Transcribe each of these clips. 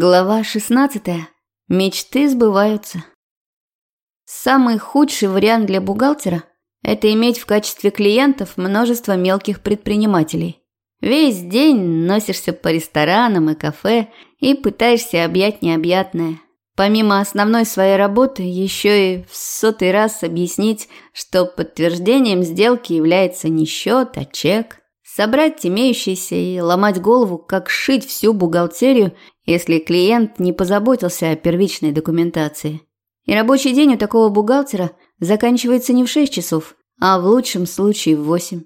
Глава 16. Мечты сбываются. Самый худший вариант для бухгалтера – это иметь в качестве клиентов множество мелких предпринимателей. Весь день носишься по ресторанам и кафе и пытаешься объять необъятное. Помимо основной своей работы, еще и в сотый раз объяснить, что подтверждением сделки является не счет, а чек. Собрать имеющиеся и ломать голову, как шить всю бухгалтерию, если клиент не позаботился о первичной документации. И рабочий день у такого бухгалтера заканчивается не в 6 часов, а в лучшем случае в 8.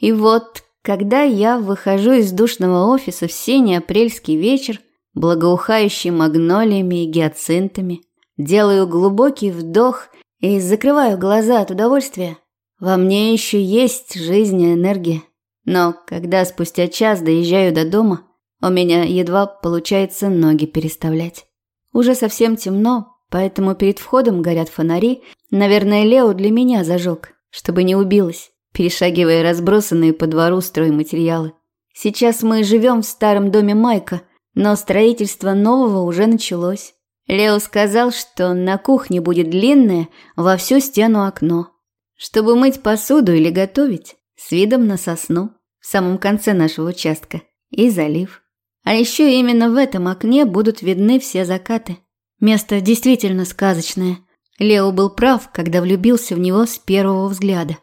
И вот, когда я выхожу из душного офиса в синий апрельский вечер, благоухающий магнолиями и гиацинтами, делаю глубокий вдох и закрываю глаза от удовольствия, во мне еще есть жизнь и энергия. Но когда спустя час доезжаю до дома, у меня едва получается ноги переставлять. Уже совсем темно, поэтому перед входом горят фонари. Наверное, Лео для меня зажег, чтобы не убилась, перешагивая разбросанные по двору стройматериалы. Сейчас мы живем в старом доме Майка, но строительство нового уже началось. Лео сказал, что на кухне будет длинное во всю стену окно, чтобы мыть посуду или готовить с видом на сосну в самом конце нашего участка и залив. А еще именно в этом окне будут видны все закаты. Место действительно сказочное. Лео был прав, когда влюбился в него с первого взгляда.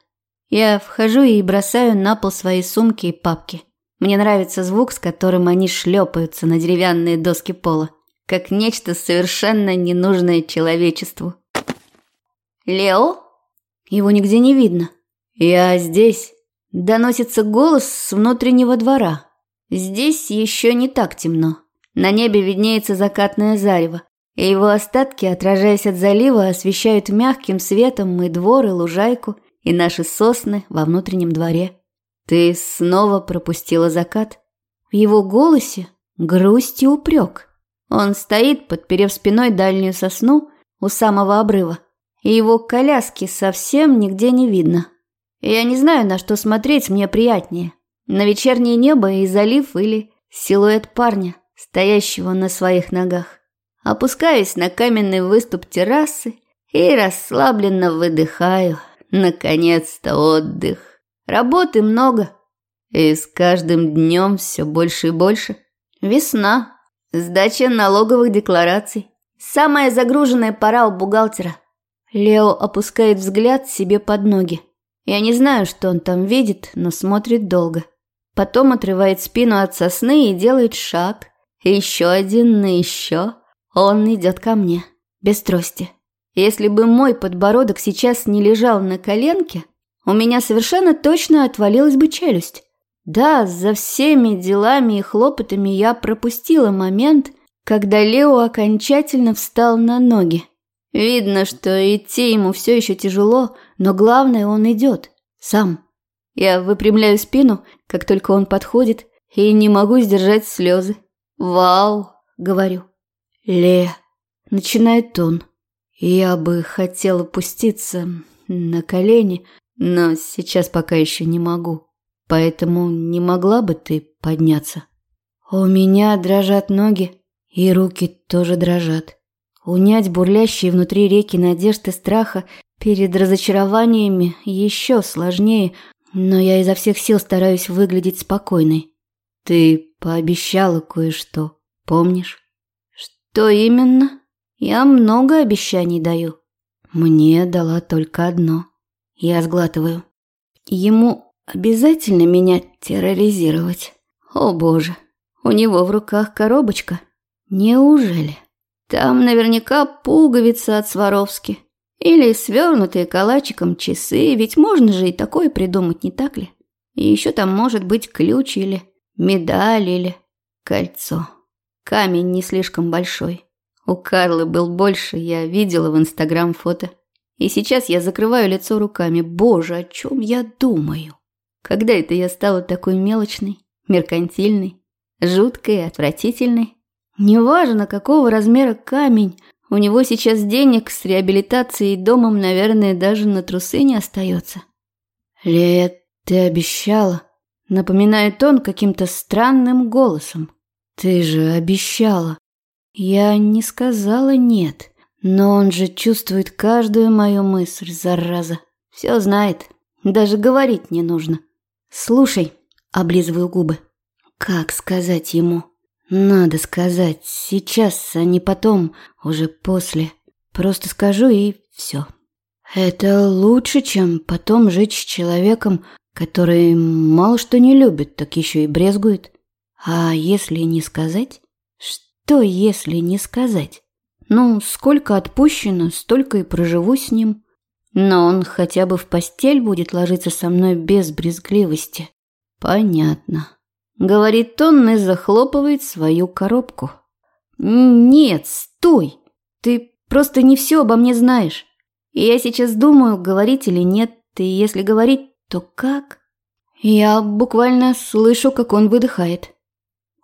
Я вхожу и бросаю на пол свои сумки и папки. Мне нравится звук, с которым они шлепаются на деревянные доски пола, как нечто совершенно ненужное человечеству. «Лео?» Его нигде не видно. «Я здесь», Доносится голос с внутреннего двора. Здесь еще не так темно. На небе виднеется закатное зарево, и его остатки, отражаясь от залива, освещают мягким светом и двор, и лужайку, и наши сосны во внутреннем дворе. Ты снова пропустила закат? В его голосе грусть и упрек. Он стоит, подперев спиной дальнюю сосну у самого обрыва, и его коляски совсем нигде не видно. Я не знаю, на что смотреть мне приятнее. На вечернее небо и залив или силуэт парня, стоящего на своих ногах. Опускаюсь на каменный выступ террасы и расслабленно выдыхаю. Наконец-то отдых. Работы много. И с каждым днем все больше и больше. Весна. Сдача налоговых деклараций. Самая загруженная пора у бухгалтера. Лео опускает взгляд себе под ноги. Я не знаю, что он там видит, но смотрит долго. Потом отрывает спину от сосны и делает шаг. Еще один, и еще. Он идет ко мне. Без трости. Если бы мой подбородок сейчас не лежал на коленке, у меня совершенно точно отвалилась бы челюсть. Да, за всеми делами и хлопотами я пропустила момент, когда Лео окончательно встал на ноги. Видно, что идти ему все еще тяжело, но главное, он идет. Сам. Я выпрямляю спину, как только он подходит, и не могу сдержать слезы. «Вау!» — говорю. «Ле!» — начинает он. Я бы хотела опуститься на колени, но сейчас пока еще не могу. Поэтому не могла бы ты подняться? У меня дрожат ноги, и руки тоже дрожат. Унять бурлящие внутри реки надежд и страха перед разочарованиями еще сложнее, но я изо всех сил стараюсь выглядеть спокойной. Ты пообещала кое-что, помнишь? Что именно? Я много обещаний даю. Мне дала только одно. Я сглатываю. Ему обязательно меня терроризировать. О боже, у него в руках коробочка. Неужели? Там наверняка пуговица от Сваровски. Или свернутые калачиком часы, ведь можно же и такое придумать, не так ли? И еще там может быть ключ или медаль или кольцо. Камень не слишком большой. У Карлы был больше, я видела в Инстаграм фото. И сейчас я закрываю лицо руками. Боже, о чем я думаю? Когда это я стала такой мелочной, меркантильной, жуткой и отвратительной? Неважно, какого размера камень, у него сейчас денег с реабилитацией и домом, наверное, даже на трусы не остается. Лея, ты обещала, напоминает он каким-то странным голосом. Ты же обещала. Я не сказала «нет», но он же чувствует каждую мою мысль, зараза. Все знает, даже говорить не нужно. Слушай, облизываю губы. Как сказать ему? Надо сказать сейчас, а не потом, уже после. Просто скажу и все. Это лучше, чем потом жить с человеком, который мало что не любит, так еще и брезгует. А если не сказать? Что если не сказать? Ну, сколько отпущено, столько и проживу с ним. Но он хотя бы в постель будет ложиться со мной без брезгливости. Понятно. Говорит он и захлопывает свою коробку. Нет, стой. Ты просто не все обо мне знаешь. И я сейчас думаю, говорить или нет. И если говорить, то как? Я буквально слышу, как он выдыхает.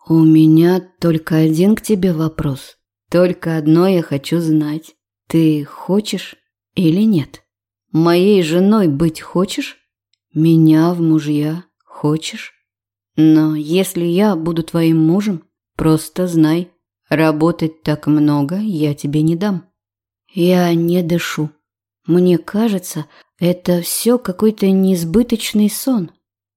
У меня только один к тебе вопрос. Только одно я хочу знать. Ты хочешь или нет? Моей женой быть хочешь? Меня в мужья хочешь? Но если я буду твоим мужем, просто знай, работать так много я тебе не дам. Я не дышу. Мне кажется, это все какой-то несбыточный сон.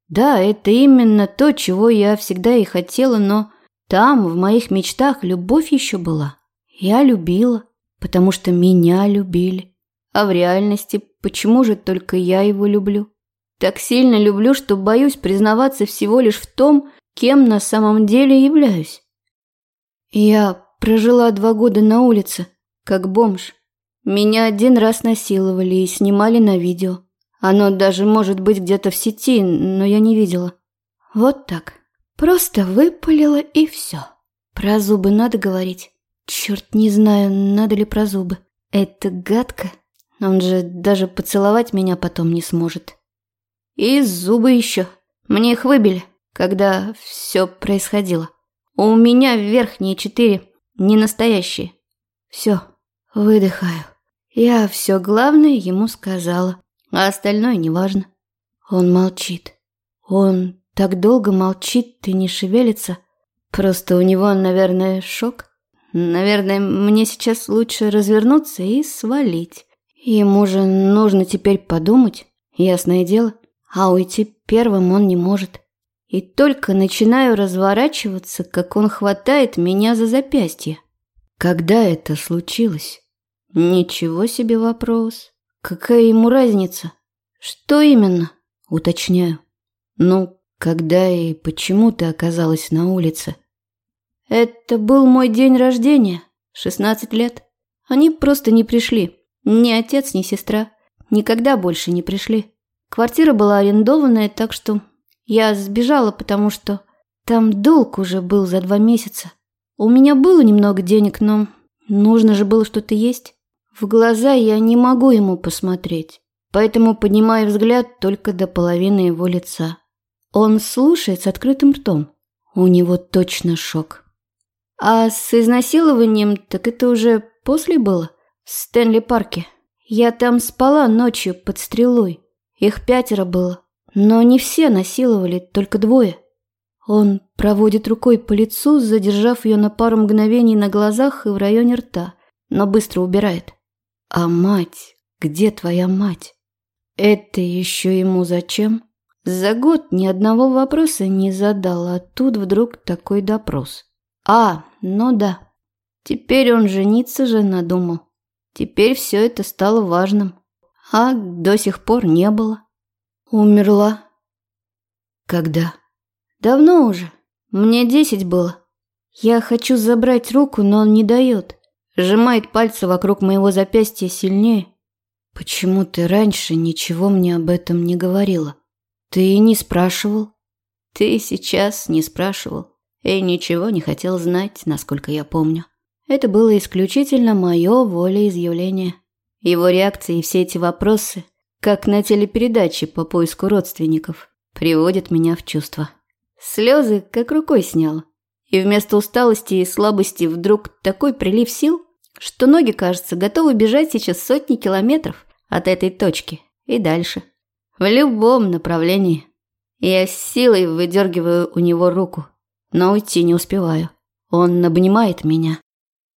Да, это именно то, чего я всегда и хотела, но там, в моих мечтах, любовь еще была. Я любила, потому что меня любили. А в реальности, почему же только я его люблю? Так сильно люблю, что боюсь признаваться всего лишь в том, кем на самом деле являюсь. Я прожила два года на улице, как бомж. Меня один раз насиловали и снимали на видео. Оно даже может быть где-то в сети, но я не видела. Вот так. Просто выпалила и все. Про зубы надо говорить. Черт, не знаю, надо ли про зубы. Это гадко. Он же даже поцеловать меня потом не сможет. И зубы еще. Мне их выбили, когда все происходило. У меня верхние четыре не настоящие. Все, выдыхаю. Я все главное ему сказала, а остальное неважно. Он молчит. Он так долго молчит и не шевелится. Просто у него, наверное, шок. Наверное, мне сейчас лучше развернуться и свалить. Ему же нужно теперь подумать, ясное дело. А уйти первым он не может. И только начинаю разворачиваться, как он хватает меня за запястье. Когда это случилось? Ничего себе вопрос. Какая ему разница? Что именно? Уточняю. Ну, когда и почему ты оказалась на улице? Это был мой день рождения, 16 лет. Они просто не пришли. Ни отец, ни сестра. Никогда больше не пришли. Квартира была арендованная, так что я сбежала, потому что там долг уже был за два месяца. У меня было немного денег, но нужно же было что-то есть. В глаза я не могу ему посмотреть, поэтому поднимаю взгляд только до половины его лица. Он слушает с открытым ртом. У него точно шок. А с изнасилованием, так это уже после было? В Стэнли-парке. Я там спала ночью под стрелой. Их пятеро было. Но не все насиловали, только двое. Он проводит рукой по лицу, задержав ее на пару мгновений на глазах и в районе рта, но быстро убирает. А мать? Где твоя мать? Это еще ему зачем? За год ни одного вопроса не задал, а тут вдруг такой допрос. А, ну да. Теперь он жениться же надумал. Теперь все это стало важным. А до сих пор не было. Умерла. Когда? Давно уже. Мне десять было. Я хочу забрать руку, но он не дает. Сжимает пальцы вокруг моего запястья сильнее. Почему ты раньше ничего мне об этом не говорила? Ты не спрашивал? Ты сейчас не спрашивал и ничего не хотел знать, насколько я помню. Это было исключительно мое волеизъявление. Его реакции и все эти вопросы, как на телепередаче по поиску родственников, приводят меня в чувство. Слезы как рукой сняло. И вместо усталости и слабости вдруг такой прилив сил, что ноги, кажется, готовы бежать сейчас сотни километров от этой точки и дальше. В любом направлении. Я с силой выдергиваю у него руку – но уйти не успеваю. Он обнимает меня.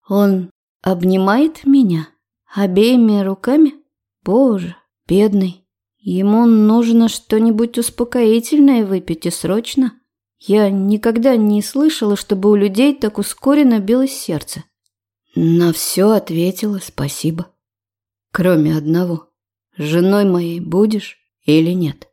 Он обнимает меня обеими руками? Боже, бедный. Ему нужно что-нибудь успокоительное выпить и срочно. Я никогда не слышала, чтобы у людей так ускоренно билось сердце. На все ответила спасибо. Кроме одного. Женой моей будешь или нет?